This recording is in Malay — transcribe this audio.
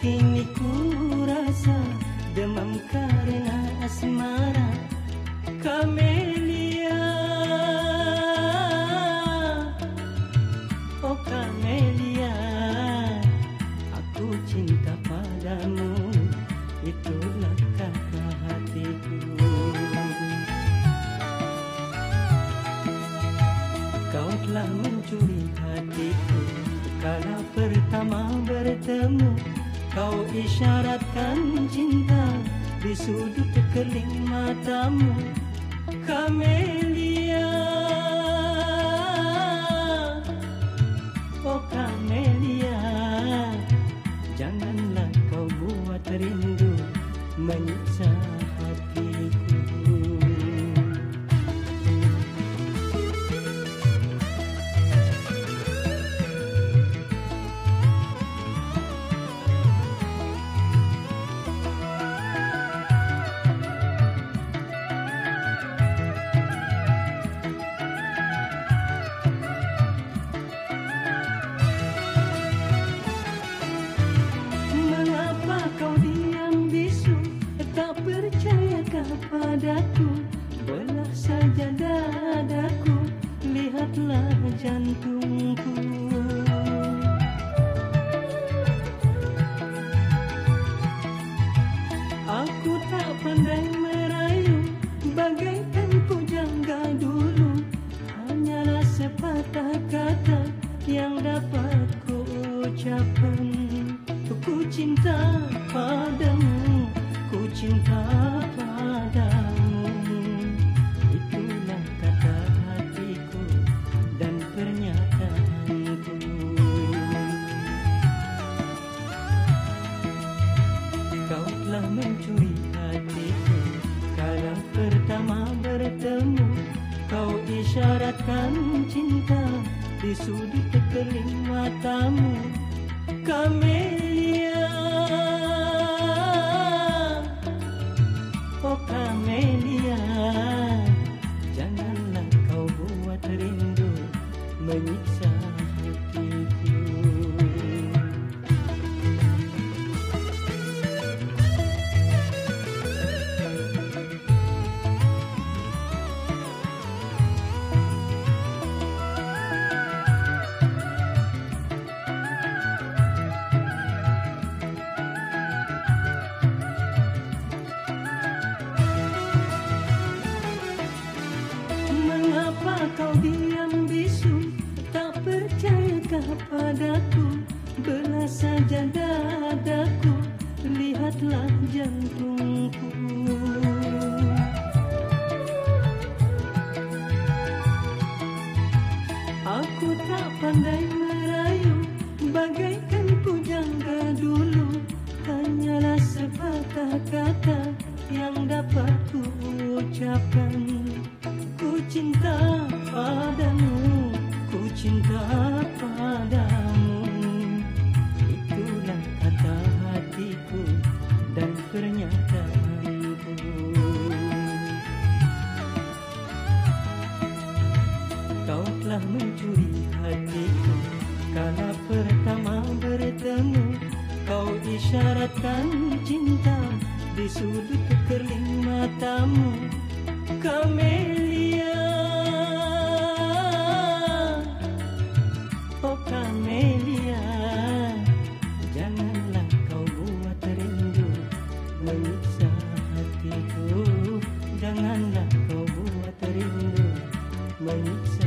kini ku rasa Demam karena asmara Kamelia. Oh Kamelia Aku cinta padamu. Itulah kata hatiku. Kau telah mencuri hatiku. Kala pertama bertemu Kau isyaratkan cinta Di sudut keling matamu. Kamelia. Oh Kamelia. Janganlah kau buat rindu Menyiksa pandai merayu. Bagaikan pujangga dulu Hanyalah sepatah kata Yang dapat ku ucapkan. Ku cinta padamu Ku cinta isyaratkan cinta Di sudut keling matamu. Kamelia percayakah padaku Belah saja dadaku Lihatlah jantungku. Aku tak pandai merayu Bagaikan pujangga dulu Hanyalah sepatah kata Yang dapat ku ucapkan. Ku cinta padamu Ku cinta mencuri hatiku Kala pertama bertemu Kau isyaratkan cinta Di sudut keling matamu. Kamelia. Oh Kamelia Janganlah kau buat rindu Menyiksa hatiku. Janganlah kau buat rindu Menyiksa